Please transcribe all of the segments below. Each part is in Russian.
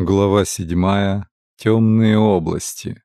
Глава седьмая. Темные области.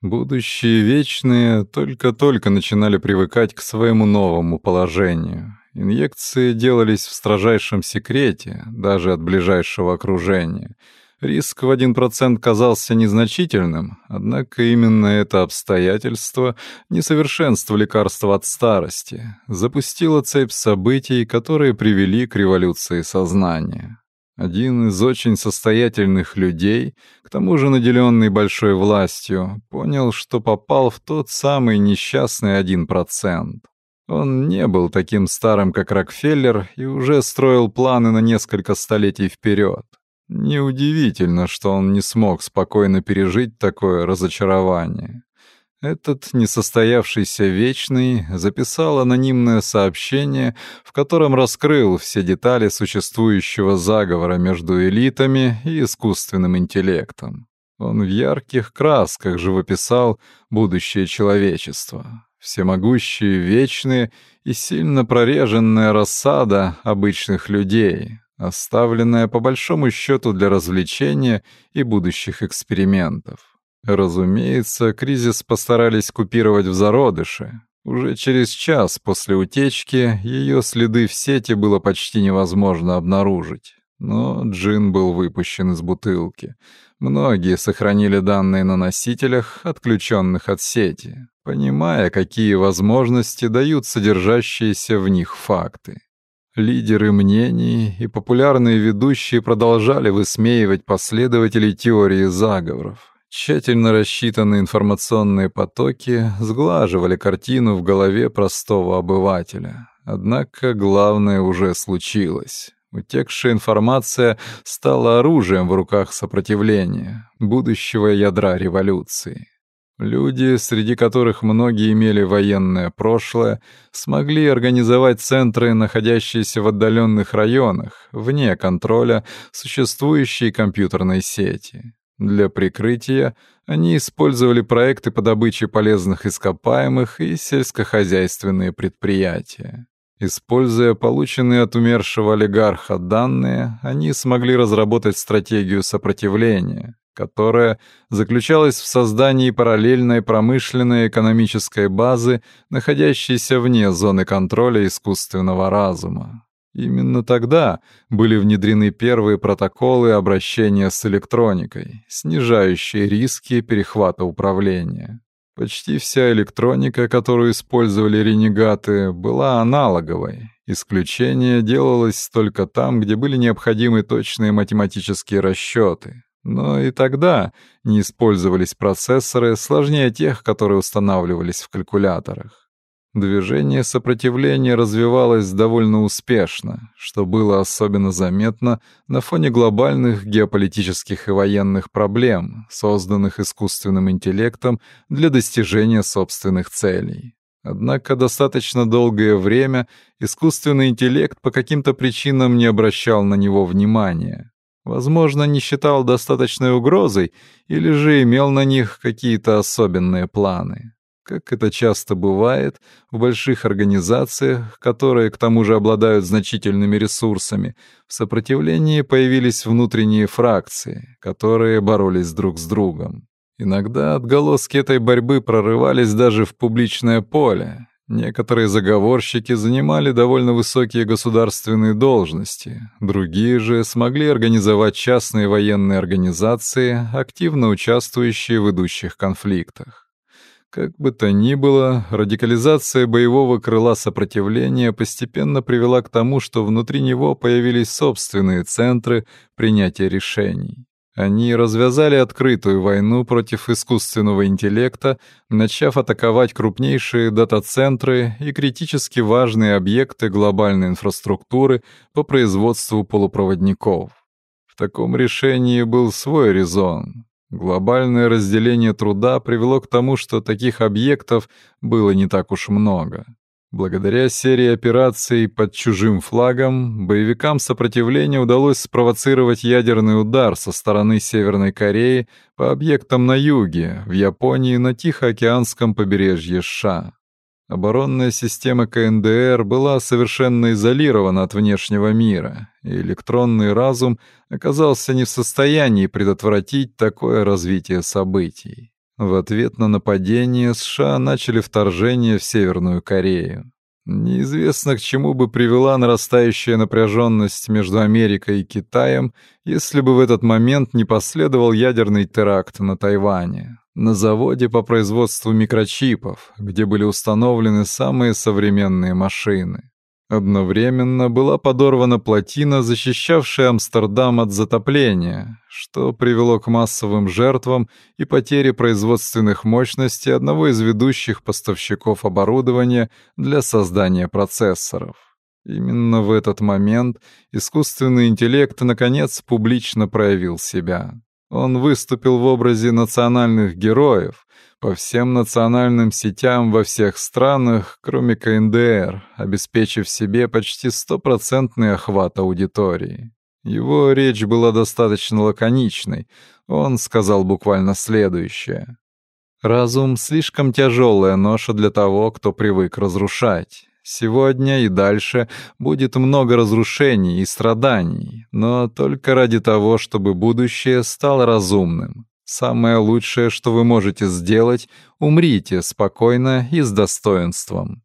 Будущие вечные только-только начинали привыкать к своему новому положению. Инъекции делались в строжайшем секрете, даже от ближайшего окружения. Риск в 1% казался незначительным, однако именно это обстоятельство, несовершенство лекарства от старости, запустило цепь событий, которые привели к революции сознания. Один из очень состоятельных людей, к тому же наделенный большой властью, понял, что попал в тот самый несчастный один процент. Он не был таким старым, как Рокфеллер, и уже строил планы на несколько столетий вперед. Неудивительно, что он не смог спокойно пережить такое разочарование. Этот несостоявшийся вечный записал анонимное сообщение, в котором раскрыл все детали существующего заговора между элитами и искусственным интеллектом. Он в ярких красках живописал будущее человечества. Всемогущие, вечные и сильно прореженная рассада обычных людей, оставленная по большому счету для развлечения и будущих экспериментов. Разумеется, кризис постарались купировать в зародыше. Уже через час после утечки ее следы в сети было почти невозможно обнаружить. Но джин был выпущен из бутылки. Многие сохранили данные на носителях, отключенных от сети, понимая, какие возможности дают содержащиеся в них факты. Лидеры мнений и популярные ведущие продолжали высмеивать последователей теории заговоров. Тщательно рассчитанные информационные потоки сглаживали картину в голове простого обывателя. Однако главное уже случилось. Утекшая информация стала оружием в руках сопротивления, будущего ядра революции. Люди, среди которых многие имели военное прошлое, смогли организовать центры, находящиеся в отдаленных районах, вне контроля существующей компьютерной сети. Для прикрытия они использовали проекты по добыче полезных ископаемых и сельскохозяйственные предприятия. Используя полученные от умершего олигарха данные, они смогли разработать стратегию сопротивления, которая заключалась в создании параллельной промышленной экономической базы, находящейся вне зоны контроля искусственного разума. Именно тогда были внедрены первые протоколы обращения с электроникой, снижающие риски перехвата управления. Почти вся электроника, которую использовали ренегаты, была аналоговой. Исключение делалось только там, где были необходимы точные математические расчеты. Но и тогда не использовались процессоры сложнее тех, которые устанавливались в калькуляторах. Движение сопротивления развивалось довольно успешно, что было особенно заметно на фоне глобальных геополитических и военных проблем, созданных искусственным интеллектом для достижения собственных целей. Однако достаточно долгое время искусственный интеллект по каким-то причинам не обращал на него внимания. Возможно, не считал достаточной угрозой или же имел на них какие-то особенные планы. Как это часто бывает в больших организациях, которые к тому же обладают значительными ресурсами, в сопротивлении появились внутренние фракции, которые боролись друг с другом. Иногда отголоски этой борьбы прорывались даже в публичное поле. Некоторые заговорщики занимали довольно высокие государственные должности, другие же смогли организовать частные военные организации, активно участвующие в идущих конфликтах. Как бы то ни было, радикализация боевого крыла сопротивления постепенно привела к тому, что внутри него появились собственные центры принятия решений. Они развязали открытую войну против искусственного интеллекта, начав атаковать крупнейшие дата-центры и критически важные объекты глобальной инфраструктуры по производству полупроводников. В таком решении был свой резон. Глобальное разделение труда привело к тому, что таких объектов было не так уж много. Благодаря серии операций под чужим флагом, боевикам сопротивления удалось спровоцировать ядерный удар со стороны Северной Кореи по объектам на юге, в Японии на Тихоокеанском побережье США. Оборонная система КНДР была совершенно изолирована от внешнего мира, и электронный разум оказался не в состоянии предотвратить такое развитие событий. В ответ на нападение США начали вторжение в Северную Корею. Неизвестно, к чему бы привела нарастающая напряженность между Америкой и Китаем, если бы в этот момент не последовал ядерный теракт на Тайване на заводе по производству микрочипов, где были установлены самые современные машины. Одновременно была подорвана плотина, защищавшая Амстердам от затопления, что привело к массовым жертвам и потере производственных мощностей одного из ведущих поставщиков оборудования для создания процессоров. Именно в этот момент искусственный интеллект наконец публично проявил себя. Он выступил в образе национальных героев по всем национальным сетям во всех странах, кроме КНДР, обеспечив себе почти стопроцентный охват аудитории. Его речь была достаточно лаконичной. Он сказал буквально следующее. «Разум — слишком тяжелая ноша для того, кто привык разрушать. Сегодня и дальше будет много разрушений и страданий, но только ради того, чтобы будущее стало разумным. Самое лучшее, что вы можете сделать — умрите спокойно и с достоинством.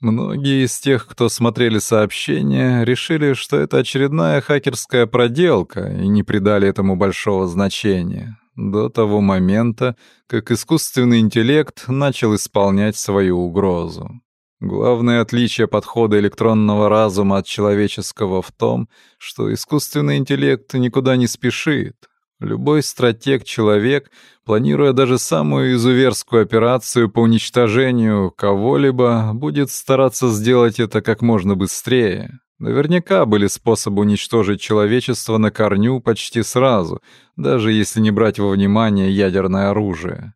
Многие из тех, кто смотрели сообщение, решили, что это очередная хакерская проделка и не придали этому большого значения. До того момента, как искусственный интеллект начал исполнять свою угрозу. Главное отличие подхода электронного разума от человеческого в том, что искусственный интеллект никуда не спешит. Любой стратег-человек, планируя даже самую изуверскую операцию по уничтожению кого-либо, будет стараться сделать это как можно быстрее. Наверняка были способы уничтожить человечество на корню почти сразу, даже если не брать во внимание ядерное оружие.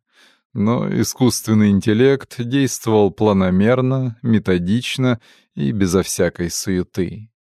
Но искусственный интеллект действовал планомерно, методично и безо всякой суеты.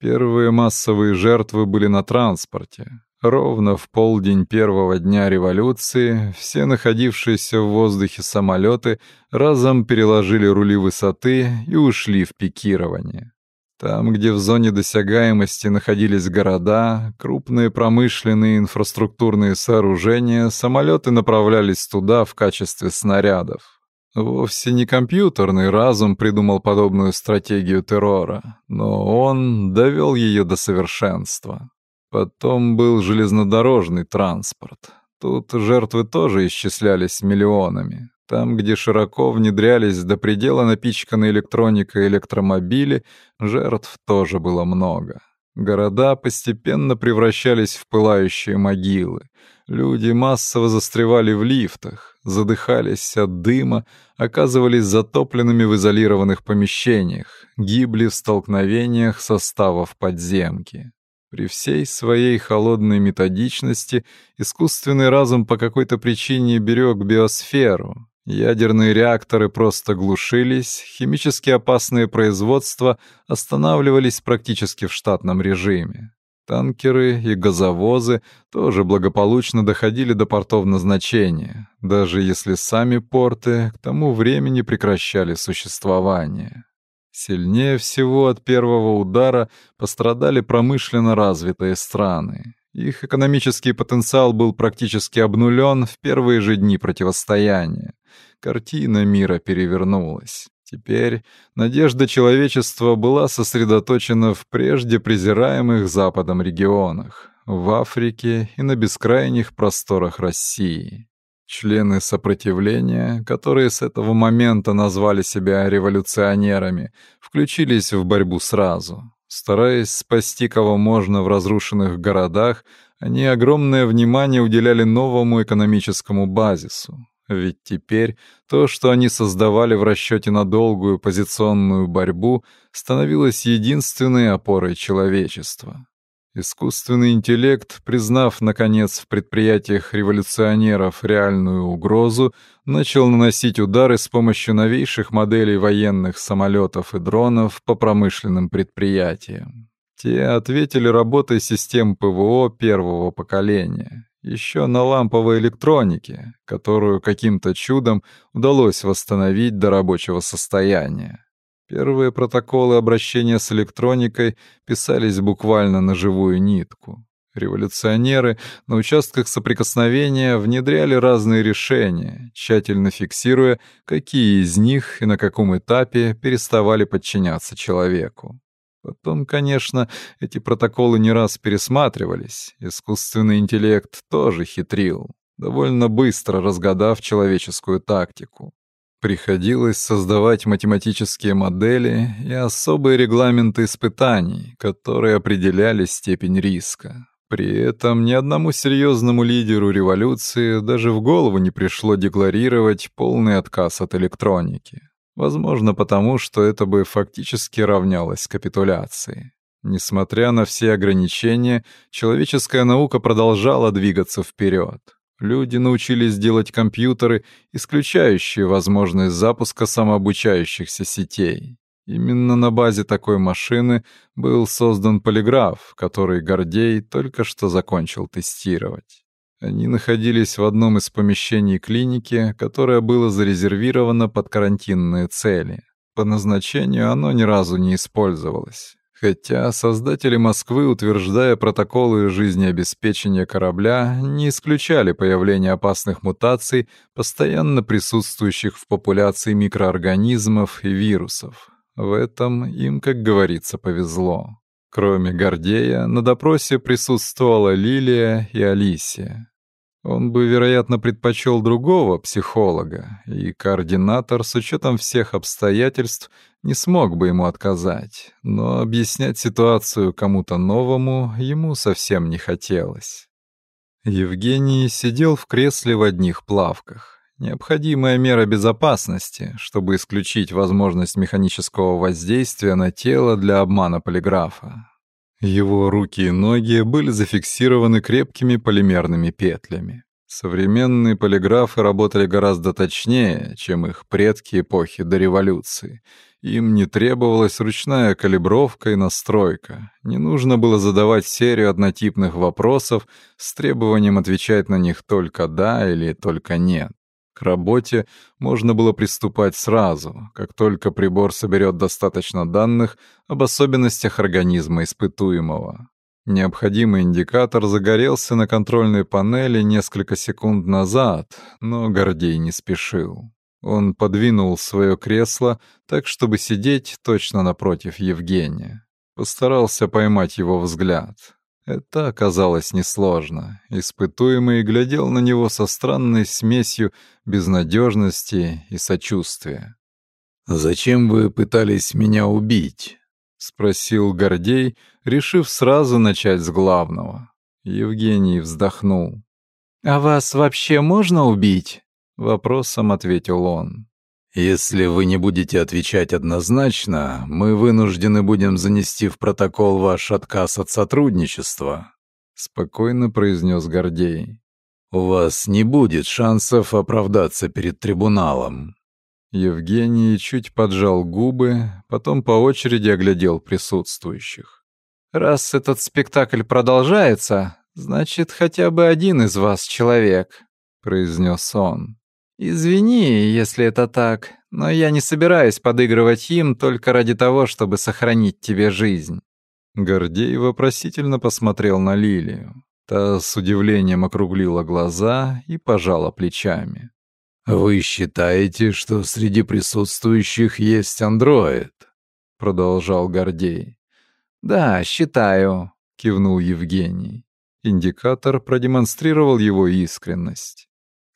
Первые массовые жертвы были на транспорте. Ровно в полдень первого дня революции все находившиеся в воздухе самолеты разом переложили рули высоты и ушли в пикирование. Там, где в зоне досягаемости находились города, крупные промышленные инфраструктурные сооружения, самолеты направлялись туда в качестве снарядов. Вовсе не компьютерный разум придумал подобную стратегию террора, но он довел ее до совершенства. Потом был железнодорожный транспорт. Тут жертвы тоже исчислялись миллионами. Там, где широко внедрялись до предела напичканные электроникой электромобили, жертв тоже было много. Города постепенно превращались в пылающие могилы. Люди массово застревали в лифтах, задыхались от дыма, оказывались затопленными в изолированных помещениях, гибли в столкновениях составов подземки. При всей своей холодной методичности искусственный разум по какой-то причине берег биосферу, Ядерные реакторы просто глушились, химически опасные производства останавливались практически в штатном режиме. Танкеры и газовозы тоже благополучно доходили до портов назначения, даже если сами порты к тому времени прекращали существование. Сильнее всего от первого удара пострадали промышленно развитые страны. Их экономический потенциал был практически обнулен в первые же дни противостояния. Картина мира перевернулась. Теперь надежда человечества была сосредоточена в прежде презираемых Западом регионах, в Африке и на бескрайних просторах России. Члены сопротивления, которые с этого момента назвали себя революционерами, включились в борьбу сразу. Стараясь спасти кого можно в разрушенных городах, они огромное внимание уделяли новому экономическому базису. Ведь теперь то, что они создавали в расчете на долгую позиционную борьбу, становилось единственной опорой человечества. Искусственный интеллект, признав, наконец, в предприятиях революционеров реальную угрозу, начал наносить удары с помощью новейших моделей военных самолетов и дронов по промышленным предприятиям. Те ответили работой систем ПВО первого поколения. Еще на ламповой электронике, которую каким-то чудом удалось восстановить до рабочего состояния. Первые протоколы обращения с электроникой писались буквально на живую нитку. Революционеры на участках соприкосновения внедряли разные решения, тщательно фиксируя, какие из них и на каком этапе переставали подчиняться человеку. Потом, конечно, эти протоколы не раз пересматривались. Искусственный интеллект тоже хитрил, довольно быстро разгадав человеческую тактику. Приходилось создавать математические модели и особые регламенты испытаний, которые определяли степень риска. При этом ни одному серьезному лидеру революции даже в голову не пришло декларировать полный отказ от электроники. Возможно, потому что это бы фактически равнялось капитуляции. Несмотря на все ограничения, человеческая наука продолжала двигаться вперед. Люди научились делать компьютеры, исключающие возможность запуска самообучающихся сетей. Именно на базе такой машины был создан полиграф, который Гордей только что закончил тестировать. Они находились в одном из помещений клиники, которое было зарезервировано под карантинные цели. По назначению оно ни разу не использовалось. Хотя создатели Москвы, утверждая протоколы жизнеобеспечения корабля, не исключали появление опасных мутаций, постоянно присутствующих в популяции микроорганизмов и вирусов. В этом им, как говорится, повезло. Кроме Гордея, на допросе присутствовала Лилия и Алисия. Он бы, вероятно, предпочел другого психолога, и координатор, с учетом всех обстоятельств, не смог бы ему отказать, но объяснять ситуацию кому-то новому ему совсем не хотелось. Евгений сидел в кресле в одних плавках. Необходимая мера безопасности, чтобы исключить возможность механического воздействия на тело для обмана полиграфа. Его руки и ноги были зафиксированы крепкими полимерными петлями. Современные полиграфы работали гораздо точнее, чем их предки эпохи до революции. Им не требовалась ручная калибровка и настройка. Не нужно было задавать серию однотипных вопросов с требованием отвечать на них только «да» или только «нет». К работе можно было приступать сразу, как только прибор соберет достаточно данных об особенностях организма испытуемого. Необходимый индикатор загорелся на контрольной панели несколько секунд назад, но Гордей не спешил. Он подвинул свое кресло так, чтобы сидеть точно напротив Евгения. Постарался поймать его взгляд. Это оказалось несложно. Испытуемый глядел на него со странной смесью безнадежности и сочувствия. «Зачем вы пытались меня убить?» — спросил Гордей, решив сразу начать с главного. Евгений вздохнул. «А вас вообще можно убить?» — вопросом ответил он. Если вы не будете отвечать однозначно, мы вынуждены будем занести в протокол ваш отказ от сотрудничества, спокойно произнес Гордей. У вас не будет шансов оправдаться перед трибуналом. Евгений чуть поджал губы, потом по очереди оглядел присутствующих. Раз этот спектакль продолжается, значит, хотя бы один из вас человек, произнес он. «Извини, если это так, но я не собираюсь подыгрывать им только ради того, чтобы сохранить тебе жизнь». Гордей вопросительно посмотрел на Лилию. Та с удивлением округлила глаза и пожала плечами. «Вы считаете, что среди присутствующих есть андроид?» — продолжал Гордей. «Да, считаю», — кивнул Евгений. Индикатор продемонстрировал его искренность.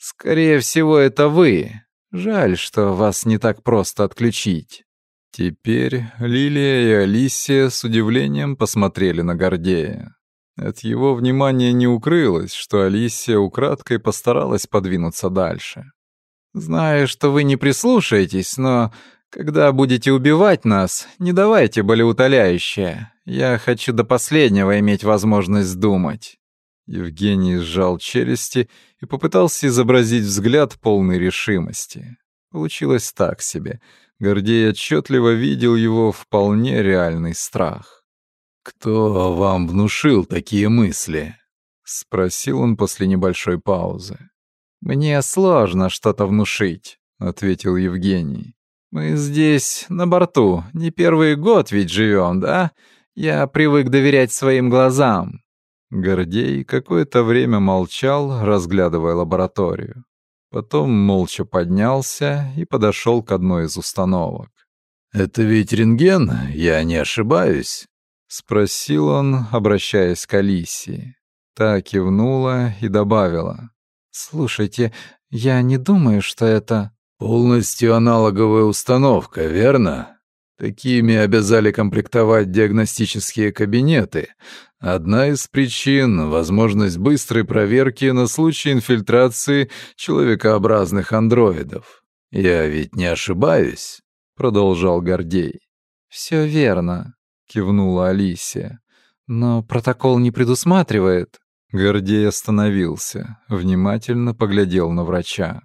Скорее всего, это вы. Жаль, что вас не так просто отключить. Теперь Лилия и Алисия с удивлением посмотрели на Гордея. От его внимания не укрылось, что Алисия украдкой постаралась подвинуться дальше. «Знаю, что вы не прислушаетесь, но когда будете убивать нас, не давайте болеутоляющее. Я хочу до последнего иметь возможность думать». Евгений сжал челюсти и попытался изобразить взгляд полной решимости. Получилось так себе. Гордей отчетливо видел его вполне реальный страх. «Кто вам внушил такие мысли?» — спросил он после небольшой паузы. «Мне сложно что-то внушить», — ответил Евгений. «Мы здесь, на борту, не первый год ведь живем, да? Я привык доверять своим глазам». Гордей какое-то время молчал, разглядывая лабораторию. Потом молча поднялся и подошел к одной из установок. «Это ведь рентген, я не ошибаюсь?» — спросил он, обращаясь к Алисии. Та кивнула и добавила. «Слушайте, я не думаю, что это...» «Полностью аналоговая установка, верно? Такими обязали комплектовать диагностические кабинеты. Одна из причин — возможность быстрой проверки на случай инфильтрации человекообразных андроидов. Я ведь не ошибаюсь?» — продолжал Гордей. «Все верно», — кивнула Алисия. «Но протокол не предусматривает». Гордей остановился, внимательно поглядел на врача.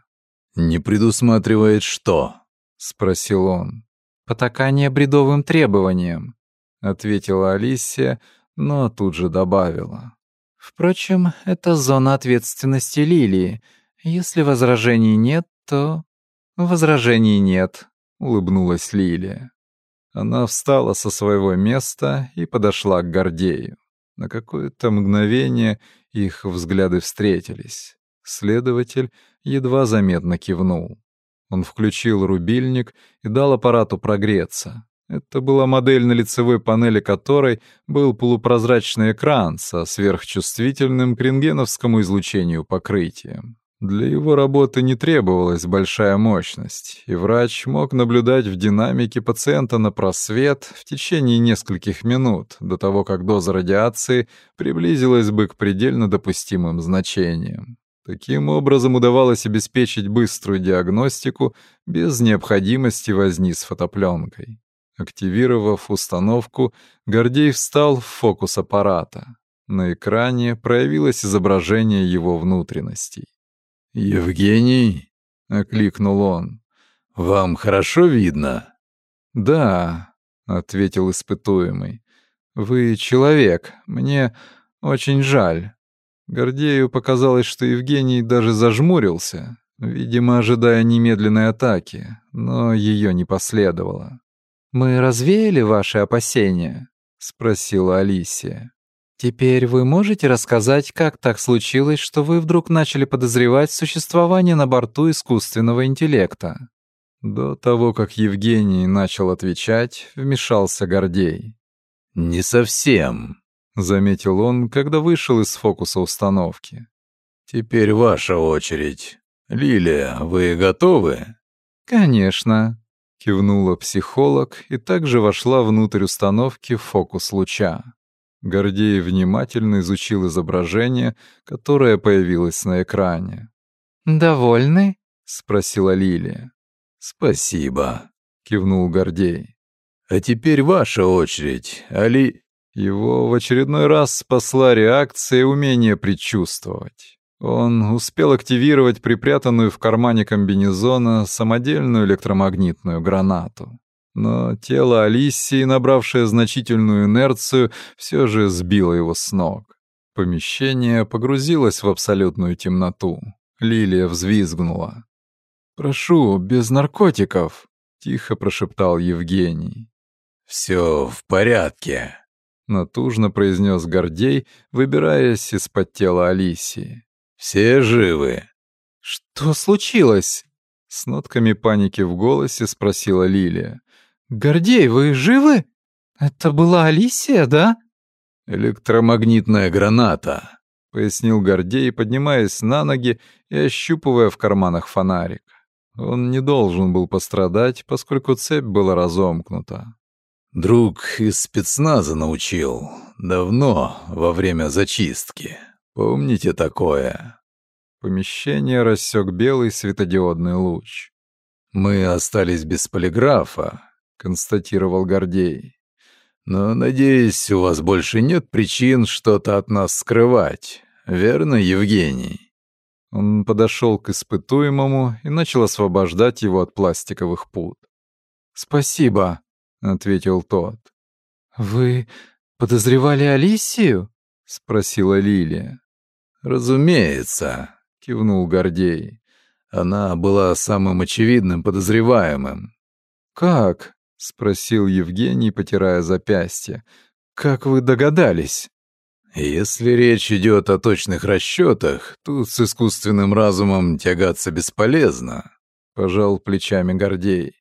«Не предусматривает что?» — спросил он. «Потакание бредовым требованиям», — ответила Алисия, но тут же добавила. «Впрочем, это зона ответственности Лилии. Если возражений нет, то...» «Возражений нет», — улыбнулась Лилия. Она встала со своего места и подошла к Гордею. На какое-то мгновение их взгляды встретились. Следователь едва заметно кивнул. Он включил рубильник и дал аппарату прогреться. Это была модель, на лицевой панели которой был полупрозрачный экран со сверхчувствительным к рентгеновскому излучению покрытием. Для его работы не требовалась большая мощность, и врач мог наблюдать в динамике пациента на просвет в течение нескольких минут до того, как доза радиации приблизилась бы к предельно допустимым значениям. Таким образом удавалось обеспечить быструю диагностику без необходимости возни с фотопленкой. Активировав установку, Гордей встал в фокус аппарата. На экране проявилось изображение его внутренностей. «Евгений?» — окликнул он. «Вам хорошо видно?» «Да», — ответил испытуемый. «Вы человек. Мне очень жаль». Гордею показалось, что Евгений даже зажмурился, видимо, ожидая немедленной атаки, но ее не последовало. «Мы развеяли ваши опасения?» — спросила Алисия. Теперь вы можете рассказать, как так случилось, что вы вдруг начали подозревать существование на борту искусственного интеллекта? До того, как Евгений начал отвечать, вмешался Гордей. «Не совсем», — заметил он, когда вышел из фокуса установки. «Теперь ваша очередь. Лилия, вы готовы?» «Конечно», — кивнула психолог и также вошла внутрь установки в фокус луча. Гордей внимательно изучил изображение, которое появилось на экране. «Довольны?» — спросила Лилия. «Спасибо», — кивнул Гордей. «А теперь ваша очередь, Али...» Его в очередной раз спасла реакция и умение предчувствовать. Он успел активировать припрятанную в кармане комбинезона самодельную электромагнитную гранату. Но тело Алисии, набравшее значительную инерцию, все же сбило его с ног. Помещение погрузилось в абсолютную темноту. Лилия взвизгнула. «Прошу, без наркотиков», — тихо прошептал Евгений. «Все в порядке», — натужно произнес Гордей, выбираясь из-под тела Алисии. «Все живы». «Что случилось?» С нотками паники в голосе спросила Лилия. «Гордей, вы живы? Это была Алисия, да?» «Электромагнитная граната», — пояснил Гордей, поднимаясь на ноги и ощупывая в карманах фонарик. Он не должен был пострадать, поскольку цепь была разомкнута. «Друг из спецназа научил. Давно, во время зачистки. Помните такое?» Помещение рассек белый светодиодный луч. «Мы остались без полиграфа, — констатировал Гордей. «Но, надеюсь, у вас больше нет причин что-то от нас скрывать, верно, Евгений?» Он подошел к испытуемому и начал освобождать его от пластиковых пут. «Спасибо», — ответил тот. «Вы подозревали Алисию?» — спросила Лилия. «Разумеется», — кивнул Гордей. «Она была самым очевидным подозреваемым». «Как?» — спросил Евгений, потирая запястье. «Как вы догадались?» «Если речь идет о точных расчетах, тут с искусственным разумом тягаться бесполезно», — пожал плечами Гордей.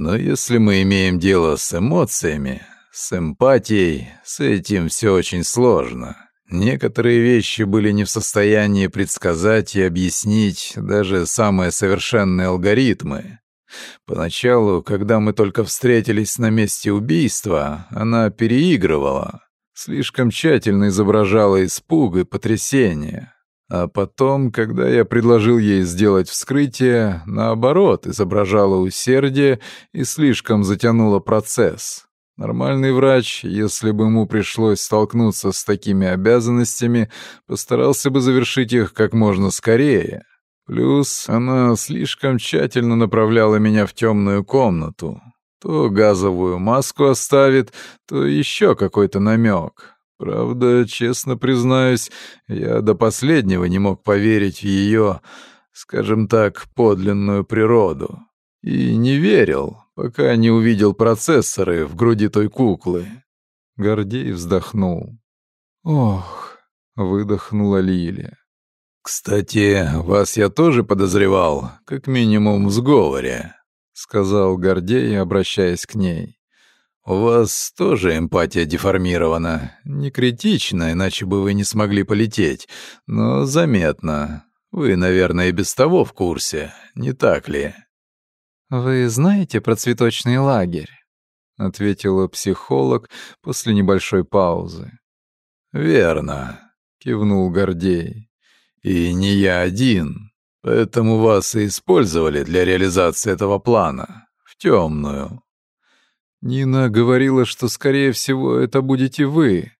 «Но если мы имеем дело с эмоциями, с эмпатией, с этим все очень сложно. Некоторые вещи были не в состоянии предсказать и объяснить даже самые совершенные алгоритмы. Поначалу, когда мы только встретились на месте убийства, она переигрывала, слишком тщательно изображала испуг и потрясение. А потом, когда я предложил ей сделать вскрытие, наоборот, изображала усердие и слишком затянула процесс. Нормальный врач, если бы ему пришлось столкнуться с такими обязанностями, постарался бы завершить их как можно скорее. Плюс она слишком тщательно направляла меня в темную комнату. То газовую маску оставит, то еще какой-то намек. Правда, честно признаюсь, я до последнего не мог поверить в ее, скажем так, подлинную природу. И не верил, пока не увидел процессоры в груди той куклы. Гордей вздохнул. «Ох», — выдохнула Лилия. «Кстати, вас я тоже подозревал, как минимум в сговоре», — сказал Гордей, обращаясь к ней. «У вас тоже эмпатия деформирована. Не критично, иначе бы вы не смогли полететь, но заметно. Вы, наверное, и без того в курсе, не так ли?» «Вы знаете про цветочный лагерь?» — ответила психолог после небольшой паузы. «Верно», — кивнул Гордей. «И не я один. Поэтому вас и использовали для реализации этого плана. В темную». Нина говорила, что, скорее всего, это будете вы.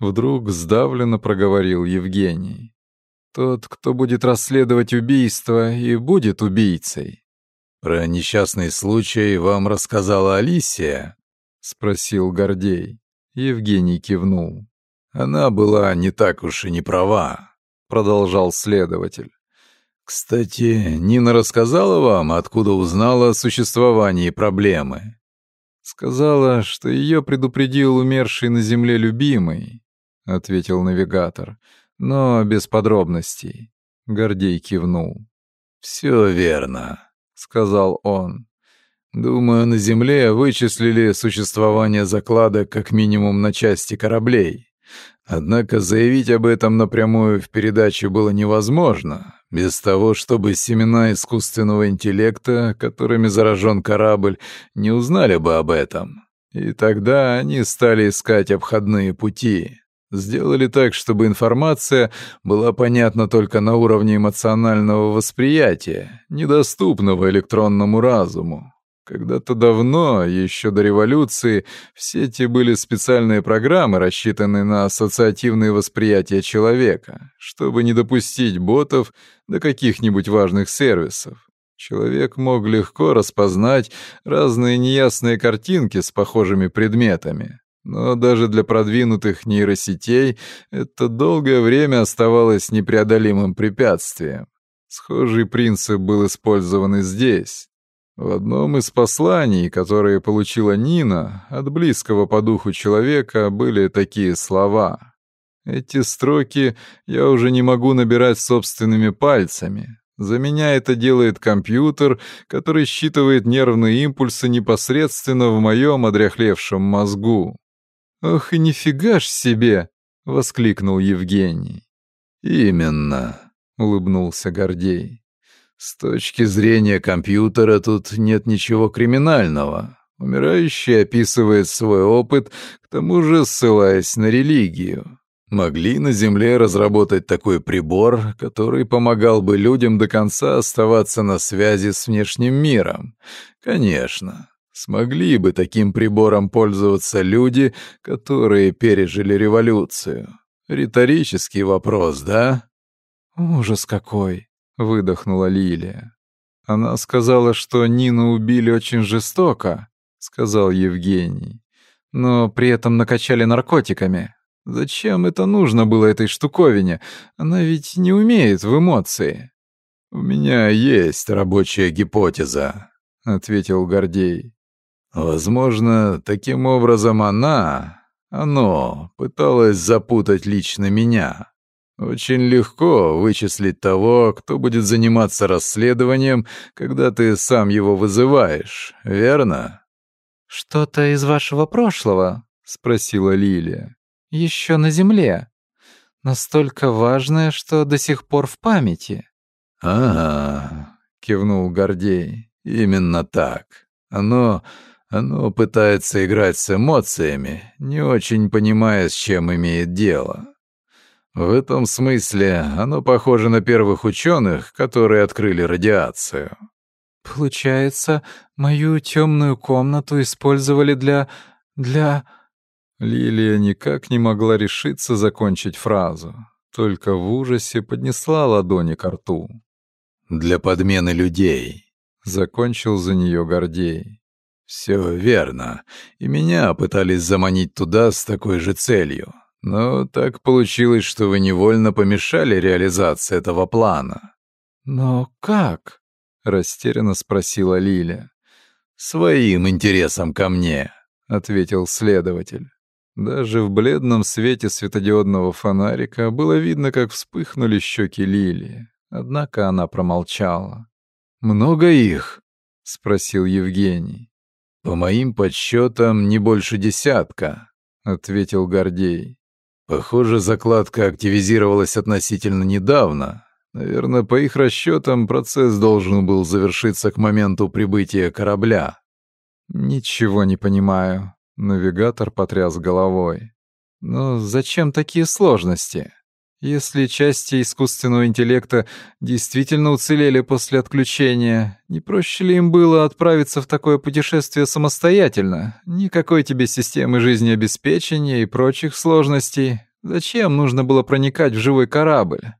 Вдруг сдавленно проговорил Евгений. Тот, кто будет расследовать убийство и будет убийцей. «Про несчастный случай вам рассказала Алисия?» — спросил Гордей. Евгений кивнул. «Она была не так уж и не права», — продолжал следователь. «Кстати, Нина рассказала вам, откуда узнала о существовании проблемы?» «Сказала, что ее предупредил умерший на земле любимый», — ответил навигатор, — «но без подробностей». Гордей кивнул. «Все верно сказал он. Думаю, на Земле вычислили существование закладок как минимум на части кораблей. Однако заявить об этом напрямую в передаче было невозможно, без того, чтобы семена искусственного интеллекта, которыми заражен корабль, не узнали бы об этом. И тогда они стали искать обходные пути. Сделали так, чтобы информация была понятна только на уровне эмоционального восприятия, недоступного электронному разуму. Когда-то давно, еще до революции, в сети были специальные программы, рассчитанные на ассоциативное восприятие человека, чтобы не допустить ботов до каких-нибудь важных сервисов. Человек мог легко распознать разные неясные картинки с похожими предметами, но даже для продвинутых нейросетей это долгое время оставалось непреодолимым препятствием. Схожий принцип был использован и здесь. В одном из посланий, которые получила Нина, от близкого по духу человека были такие слова. Эти строки я уже не могу набирать собственными пальцами. За меня это делает компьютер, который считывает нервные импульсы непосредственно в моем одряхлевшем мозгу. «Ох и нифига ж себе!» — воскликнул Евгений. «Именно», — улыбнулся Гордей. «С точки зрения компьютера тут нет ничего криминального. Умирающий описывает свой опыт, к тому же ссылаясь на религию. Могли на Земле разработать такой прибор, который помогал бы людям до конца оставаться на связи с внешним миром? Конечно. Смогли бы таким прибором пользоваться люди, которые пережили революцию? Риторический вопрос, да? Ужас какой, выдохнула Лилия. Она сказала, что Нину убили очень жестоко, сказал Евгений. Но при этом накачали наркотиками. Зачем это нужно было этой штуковине? Она ведь не умеет в эмоции. «У меня есть рабочая гипотеза», — ответил Гордей. «Возможно, таким образом она, оно, пыталось запутать лично меня. Очень легко вычислить того, кто будет заниматься расследованием, когда ты сам его вызываешь, верно?» «Что-то из вашего прошлого?» — спросила Лилия. «Еще на земле. Настолько важное, что до сих пор в памяти». «Ага», — кивнул Гордей, — «именно так. Оно... оно пытается играть с эмоциями, не очень понимая, с чем имеет дело. В этом смысле оно похоже на первых ученых, которые открыли радиацию». «Получается, мою темную комнату использовали для... для...» Лилия никак не могла решиться закончить фразу, только в ужасе поднесла ладони к рту для подмены людей», — закончил за нее Гордей. «Все верно, и меня пытались заманить туда с такой же целью. Но так получилось, что вы невольно помешали реализации этого плана». «Но как?» — растерянно спросила Лиля. «Своим интересом ко мне», — ответил следователь. Даже в бледном свете светодиодного фонарика было видно, как вспыхнули щеки Лилии. Однако она промолчала. «Много их?» — спросил Евгений. «По моим подсчетам, не больше десятка», — ответил Гордей. «Похоже, закладка активизировалась относительно недавно. Наверное, по их расчетам, процесс должен был завершиться к моменту прибытия корабля». «Ничего не понимаю», — навигатор потряс головой. «Но зачем такие сложности?» Если части искусственного интеллекта действительно уцелели после отключения, не проще ли им было отправиться в такое путешествие самостоятельно? Никакой тебе системы жизнеобеспечения и прочих сложностей. Зачем нужно было проникать в живой корабль?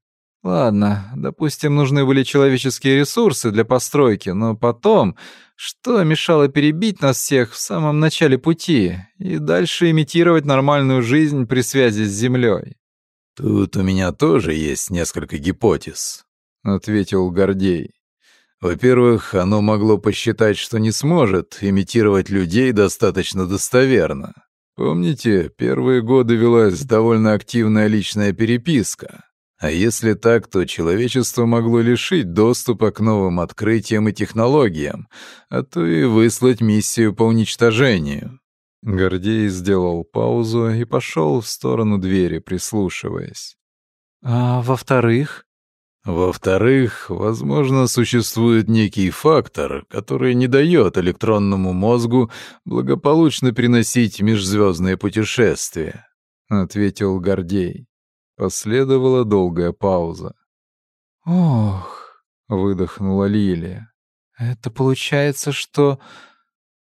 Ладно, допустим, нужны были человеческие ресурсы для постройки, но потом, что мешало перебить нас всех в самом начале пути и дальше имитировать нормальную жизнь при связи с Землей? «Тут у меня тоже есть несколько гипотез», — ответил Гордей. «Во-первых, оно могло посчитать, что не сможет имитировать людей достаточно достоверно. Помните, первые годы велась довольно активная личная переписка. А если так, то человечество могло лишить доступа к новым открытиям и технологиям, а то и выслать миссию по уничтожению. Гордей сделал паузу и пошел в сторону двери, прислушиваясь. «А во-вторых?» «Во-вторых, возможно, существует некий фактор, который не дает электронному мозгу благополучно переносить межзвездные путешествия», — ответил Гордей. Последовала долгая пауза. «Ох», — выдохнула Лилия, — «это получается, что...»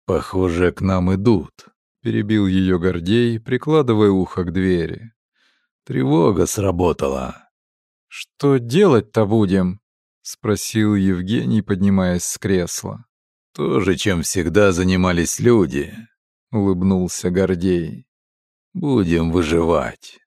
«Похоже, к нам идут», — перебил ее Гордей, прикладывая ухо к двери. «Тревога сработала». «Что делать-то будем?» — спросил Евгений, поднимаясь с кресла. «То же, чем всегда занимались люди», — улыбнулся Гордей. «Будем выживать».